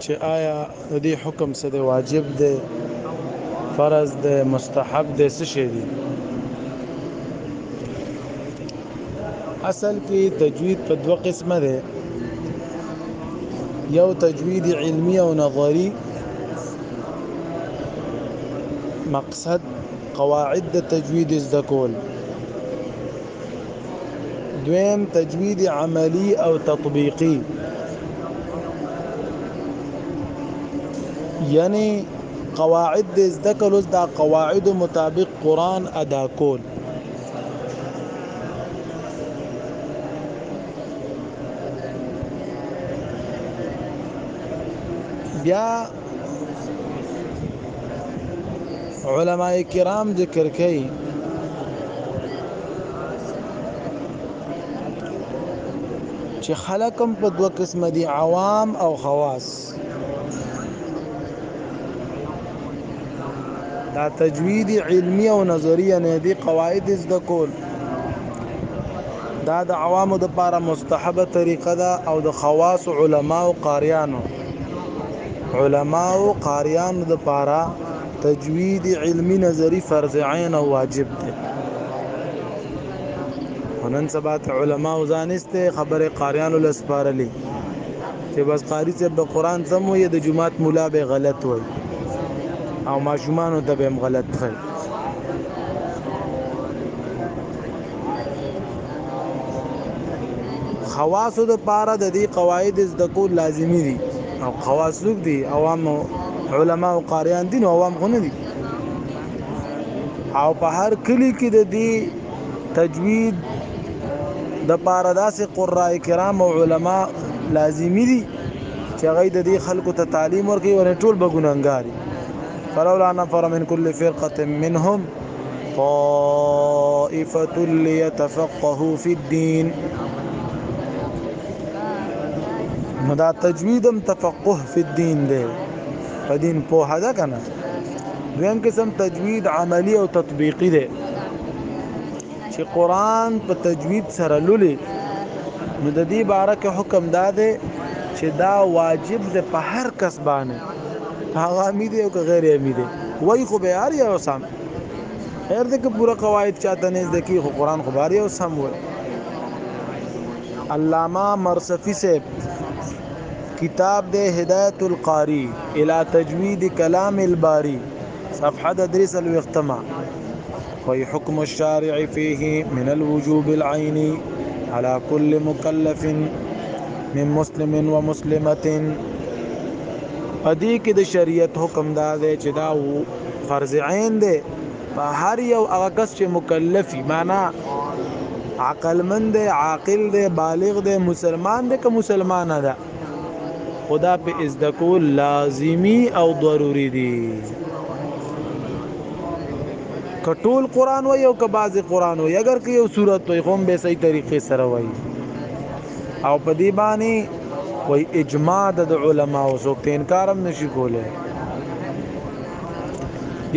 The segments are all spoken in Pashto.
چې آیا د دې حکم څه دی؟ واجب دی؟ فرض دی؟ مستحب دی؟ څه شی دی؟ اصل کې تجوید په دوه قسمه دی یو تجوید علمی او نظری مقصد قواعد د تجوید زده کول دویم تجوید عملی او تطبیقی یعنی قواعد د زده کولو د قواعد مطابق قران ادا کول بیا علماء کرام ذکر کوي چې خلقم په دوه قسم دي عوام او خواص دا تجوید علمی او نظریه نه دي قواعد زده کول دا د عوامو د لپاره مستحبه طریقه ده او د خواص علما او قاریانو علماؤ قاریانو د پاره تجوید علمی نظری فرض عین او واجب دی نن سبا ته علما او ځانسته خبره قاریانو لسپارلې چې بس قاری چې د قران سم وي د جمعات مولا به غلط وي او ماشومان ته به هم غلط خي خواصو د پاره د دې قواعد زده کول لازمی دي او خواص څوک دي عوام علما او قاریان دي نو عوام خو نه دي او په هر کلی کې د دې تجوید د پاره داسې قراء کرام او علما لازمی دي چې هغه د دې خلکو ته تعلیم ورکړي او ټول به ګناګار فلولا نفر من كل فرقه منهم طائفة ليتفقهوا في الدين نو دا تجویدم تفقه فی الدین دی په دین په هدا کنه دویم قسم تجوید عملی او تطبیقی دی چې قران په تجوید سره لولي نو د دې باره کې حکم دا دی چې دا واجب دی په هر کس باندې هغه امي دی او که غیر امي دی وای خو به هر یو سم هر دغه پوره قواعد چاته نه زده کی خو قران خو بار یو سم وای علامه مرصفی صاحب کتاب د هدایت القاری الی تجوید کلام الباری صفحه د درس الوختمه وي حکم الشارع فيه من الوجوب العيني على كل مكلف من مسلم ومسلمه پدې کې د شریعت حکم دا دی چې دا فرض عین دی په هر یو هغه کس چې مکلفي معنا عقل مند دی عاقل دی بالغ دی مسلمان دی که مسلمان ده خو دا په زده کول لازمي او ضروري دي که ټول قران وای او که بعضی قران وای اگر که یو صورت وای هم به صحیح طریقې سره وای او په دې باندې وای اجماع د علماو څوک ته انکارم نشي کولای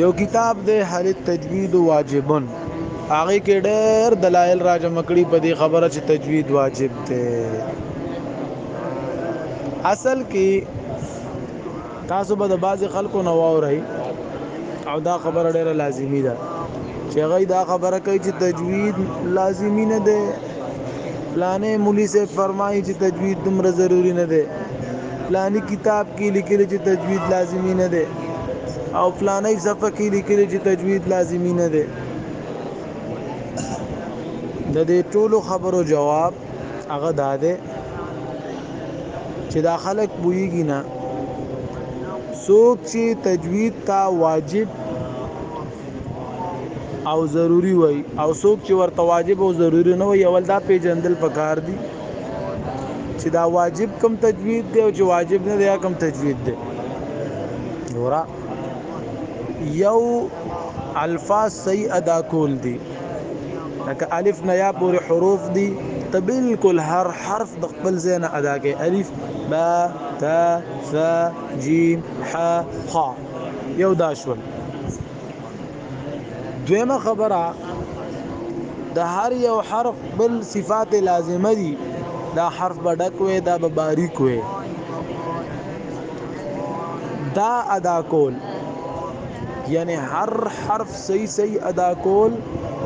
یو کتاب دی هل تجوید واجبن هغه کې ډېر دلایل راجمع کړي په دې خبره چې تجوید واجب دی اصل کې تاسو به د بعض خلکو نه واورئ او دا خبره ډېره لازمی ده چې هغه دا خبره کوي چې تجوید لازمی نه ده پلانی مولی صاحب فرمائی چی تجوید دومره ضروری نه دی پلانی کتاب کی لیکلی چی تجوید لازمی نه دی او پلانی صفحه کی لیکلی چی تجوید لازمی نه دی د دې ټولو خبرو جواب هغه دا دی چې دا خلک پوهیږي نه څوک چې تجوید ته واجب او ضروري وای او څوک چې ورته واجب او ضروري نه وای اول دا پیجندل پکار دي چې دا واجب کم تجوید دی او چې واجب نه دی کم تجوید دی ورا یو الفاظ صحیح ادا کول دي لکه الف نه یا پورې حروف دي ته بالکل هر حرف د خپل ځای نه ادا کوي الف با تا ثا جیم ح خ یو دا شول دویمه خبره د هر یو حرف بل صفات لازمه دي دا حرف به ډک وي دا به باریک وي دا ادا کول یعنی هر حرف صحیح صحیح ادا کول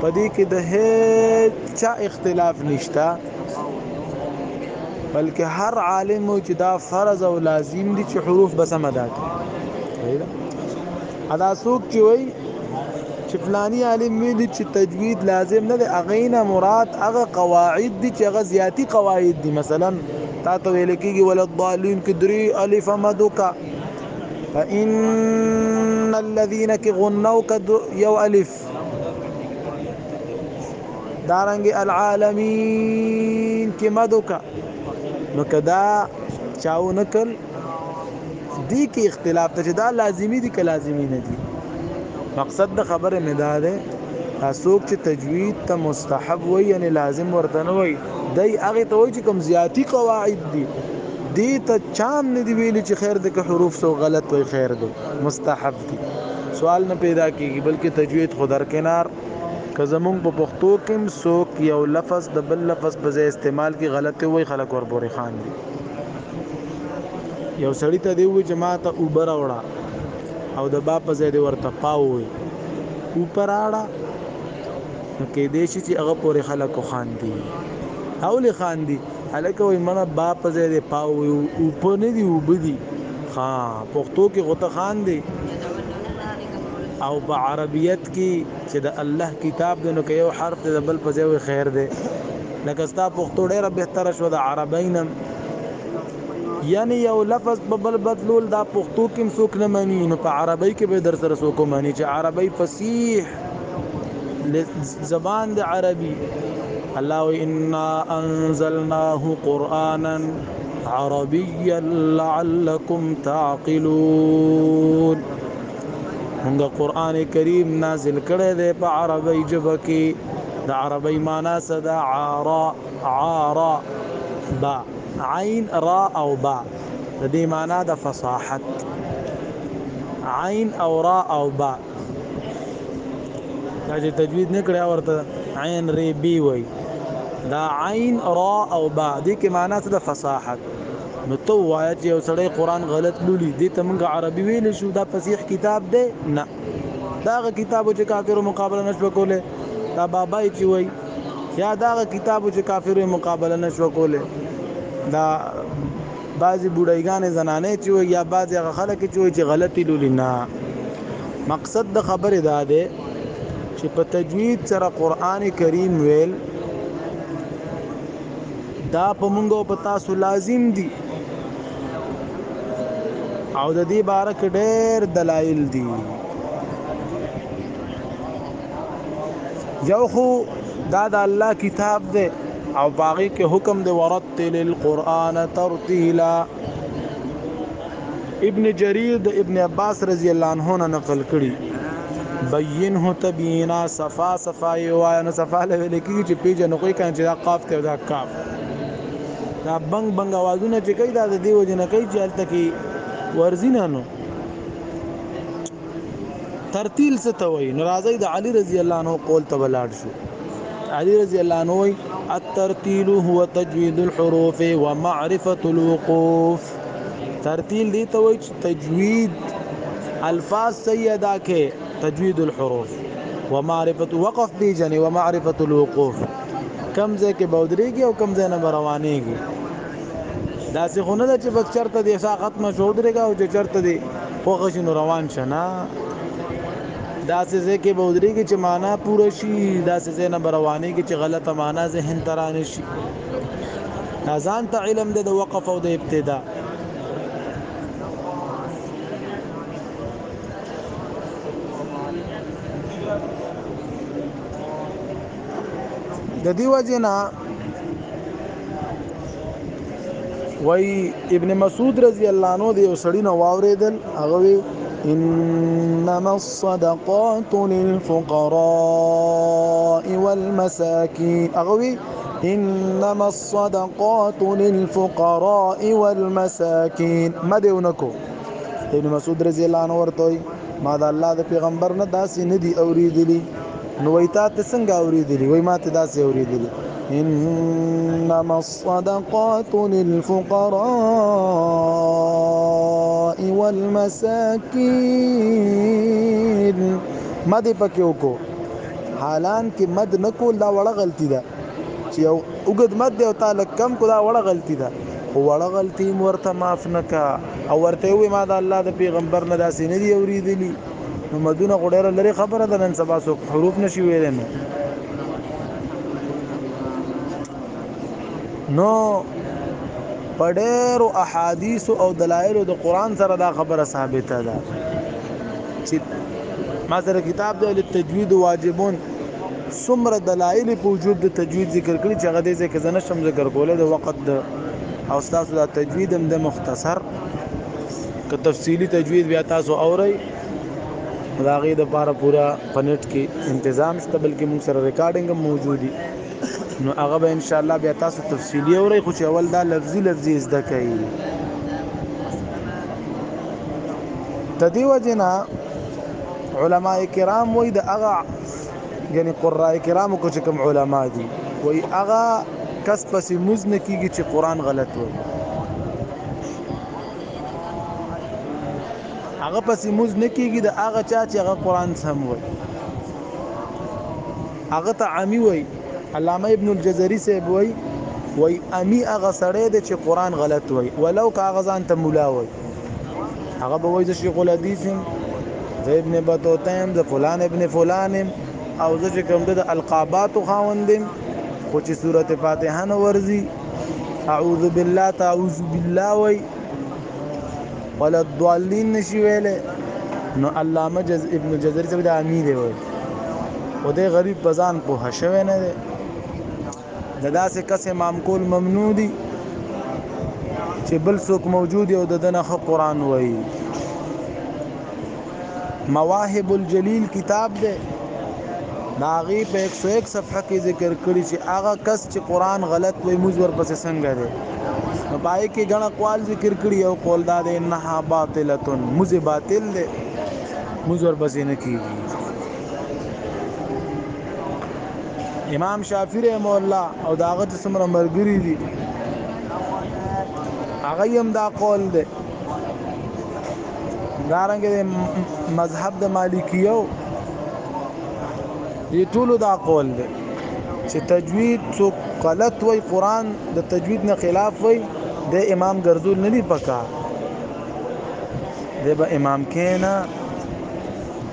پدې کې د هیڅ اختلاف نشته بلکې هر عالم چې دا فرض او لازم دي چې حروف به سم ادا کړي ادا څوک چې وای چې فلانی عالم وی دي چې تجوید لازم نه دی هغه نه مراد هغه قواعد دي چې هغه زیاتی قواعد دي مثلا تا ته ویل کېږي ولضالین کې درې الف مدوکا فإن الذين كغنوا كد يو ألف دارنګ العالمین کې مد وکا نو کدا چاو نکل دی کې اختلاف ته دا لازمی دي که لازمی نه دي مقصد د خبره مې دا ده اسوک چې تجوید ته مستحب وي یعنی لازم ورته نه وي دای هغه ته وي چې کم زیاتی قواعد دي دې ته چام نه دی ویل چې خیر د حروف سو غلط وي خیر دی مستحب سوال نه پیدا کیږي بلکې تجوید خو درکنار که زمونږ په پښتو کې هم څوک یو لفظ د بل لفظ په ځای استعمال کې غلط وي خلک ورپورې خاندي یو سړی ته دی وي چې ما ته اوبه راوړه او د با په ځای دی ورته پاو وي اوپر راړه نو کې دې شي چې هغه پورې خلکو خان دي او لې خان دي هلکه وای مړه با په ځای دی پا وای اوپه نه دی اوبه دی ها پښتو کې غوته خان دی او په عربیت کې چې د الله کتاب دی نو که یو حرف دی د بل په ځای خیر دی لکه ستا پښتو ډیره بهتره شو د عربینم یعنی یو لفظ په بل بدلول دا پښتو کې څوک نه مانی نو په عربی کې به در سره څوک مانی چې عربی فصیح زبان د عربي الله انا انزلناه قرانا عربيا لعلكم تعقلون موږ قران کریم نازل کړی دی په عربی ژبه کې د عربی معنی څه ده عارا عارا با عین را او با د دې معنی د فصاحت عین او را او با دا چې تجوید نه کړی ورته عین ری بی وای دا عین را او با دې کې معنا څه د فصاحت نو تو وای چې یو سړی قران غلط لولي دې ته موږ عربي ویل شو دا فصیح کتاب دی نه دا کتاب چې کافرو مقابله نشو کوله دا بابای چې وای یا دا کتاب چې کافرو مقابله نشو کوله دا بعضی بوډایګانې زنانې چې وي یا بعضی هغه خلک چې وي چې غلطي لولي نه مقصد د خبرې دا دی چې په تجوید سره قران کریم ویل دا په موږ او په تاسو لازم دي او د دې باره کې ډېر دلایل دي یو خو دا د الله کتاب دی او باغی کې حکم دی ورتل القرآن ترتیلا ابن جریر د ابن عباس رضی الله عنه نه نقل کړي بینه تبینا صفا صفا یو نو صفا لوي لکه چې پیجن کوی کان چې دا قاف ته دا کاف دا بنګ بنګ आवाजونه چې کوي دا د دیو جن کوي چې الته کې ورزینانو ترتیل څه ته وایي نو راځي د علي رضی الله عنه قول ته ولاړ شو علي رضی الله عنه وایي الترتیل هو تجوید الحروف ومعرفه الوقوف ترتیل دی ته وایي تجوید الفاظ صحیح ادا کې تجوید الحروف ومعرفه وقف پیجنې ومعرفه الوقوف کم ځای کې بودريږي او کم ځای نه روانيږي داسې خو نه ده چې بس چرته دې سا ختمه شو ودرېږه او چې چرته دې خوښه شي نو روان شه نه داسې ځای کې به ودرېږي چې معنا پوره شي داسې ځای نه به روانېږي چې غلطه معنا ذهن ته رانه شي دا ځان ته علم دی د وقف او د ابتدا د دې وجه نه وای ابن مسعود رضی الله عنه د یو سړی نو واوریدل هغه وی انما الصدقات للفقراء والمساكين هغه وی انما الصدقات للفقراء والمساكين مده ونکو ابن مسعود رضی الله عنه ورته ما د الله د پیغمبر نه داسې نه دي اوریدلي نو وای تا ته څنګه اوریدلي وای ما ته داسې اوریدلي انما الصدقات للفقراء والمساکین مد پکې وکړو حالان کې مد نه کول دا وړه غلطي ده چې یو وګد مد دی او تعالی کم کو دا وړه غلطي ده وړه غلطي مرته معاف نه کا او ورته وي ما د الله د پیغمبر نه داسې نه دی اوریدلی نو مدونه غډره لري خبره ده نن سبا سو حروف نشي ویل نو نو پډېرو احادیث او دلایل د قران سره دا خبره ثابته ده چې ما سره کتاب دی ول تجوید واجبون سمر دلایل په وجود د تجوید ذکر کړی چې هغه دې ځکه زنه شم ذکر کوله د وخت د او تاسو دا تجوید هم د مختصر که تفصیلی تجوید بیا تاسو اورئ دا غي د پاره پورا پنټ کې تنظیم شته بلکې موږ سره ریکارډینګ هم موجود دي نو هغه به ان شاء الله بیا تاسو تفصیلی اورئ خو چې اول دا لفظي لفظي زده کړئ تدیو جنا علماء کرام وای د هغه ګنې قراء کرامو کو چې کوم علما دي وای هغه کس پسې موز نه کیږي چې قران غلط وای هغه پسې موز نه کیږي د هغه چا چې هغه قران سم وای هغه ته عامي وای علامه ابن الجزري صاحب وای وای امي هغه سړی دی چې قران غلط وای ولو که هغه ځان ته مولا وای هغه به وایي زه شیخ الحدیث یم زه ابن بطوطه یم زه فلان ابن فلان یم او زه چې کوم د القاباتو خاوند یم خو چې سورته فاتحه نه ورځي اعوذ بالله تعوذ بالله وای ولا الضالین نشي ویلې نو علامه جز ابن جزري څه د امیر وای او د غریب بزان په هشوي نه دی دداسې کس امام کول ممنوع دي چې بل څوک موجود وي او د دنه ښه قرآن وایي مواهب الجلیل کتاب دی دا غي په 101 صفحه کې ذکر کړی چې هغه کس چې قران غلط وای موږ ورپسې څنګه دی نو پای کې غنه قوال ذکر کړی او قول دا دی انها باطله موږ باطل دی موږ ورپسې نه کیږي امام شافعي رحم الله او دا هغه چې څومره مرګري دي هغه هم دا قول دی دارنګ د مذهب د مالکیو دې ټولو دا قول دی چې تجوید څوک غلط وای قران د تجوید نه خلاف وای د امام ګرځول نه دی پکار دی به امام کینا